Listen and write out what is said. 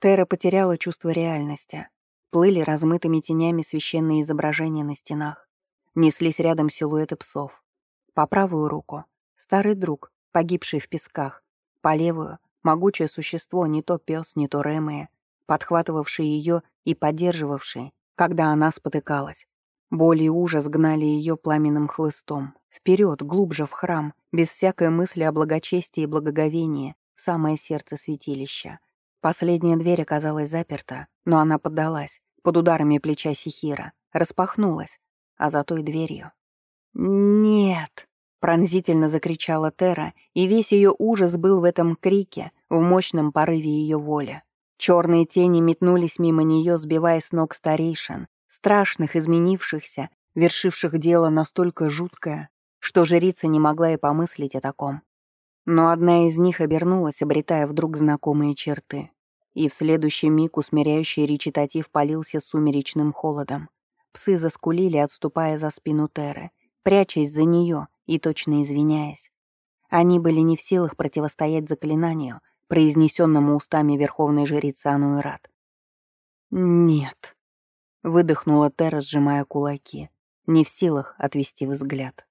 Тера потеряла чувство реальности. Плыли размытыми тенями священные изображения на стенах. Неслись рядом силуэты псов. По правую руку — старый друг, погибший в песках. По левую — могучее существо, не то пес, не то ремые, подхватывавший ее и поддерживавший, когда она спотыкалась. Боль и ужас гнали ее пламенным хлыстом. Вперед, глубже в храм, без всякой мысли о благочестии и благоговении, в самое сердце святилища. Последняя дверь оказалась заперта, но она поддалась, под ударами плеча Сихира, распахнулась, а за той дверью... «Нет!» — пронзительно закричала Тера, и весь ее ужас был в этом крике, в мощном порыве ее воли. Черные тени метнулись мимо нее, сбивая с ног старейшин, страшных, изменившихся, вершивших дело настолько жуткое, что жрица не могла и помыслить о таком. Но одна из них обернулась, обретая вдруг знакомые черты. И в следующий миг усмиряющий речитатив полился сумеречным холодом. Псы заскулили, отступая за спину Теры, прячась за нее и точно извиняясь. Они были не в силах противостоять заклинанию, произнесенному устами верховной жрицы Ануэрат. «Нет», — выдохнула Тера, сжимая кулаки, не в силах отвести взгляд.